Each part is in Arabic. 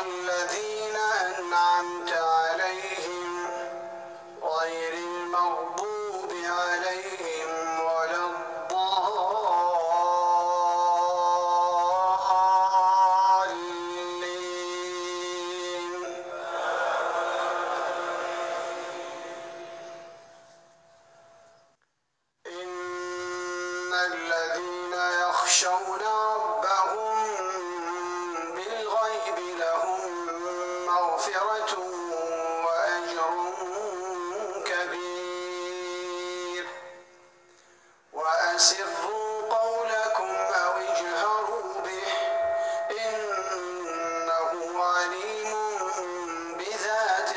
الذين أنعمت عليهم غير المغضوب عليهم ولا الضالين. إن الذين يخشون ربهم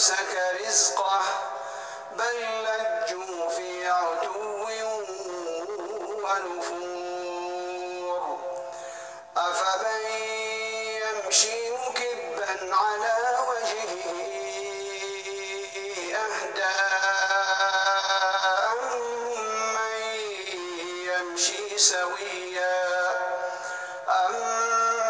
أمسك رزقه بل لجوا في عتو ونفور. أفمن يمشي مكبا على وجهه أهدى أمن يمشي سويا أمن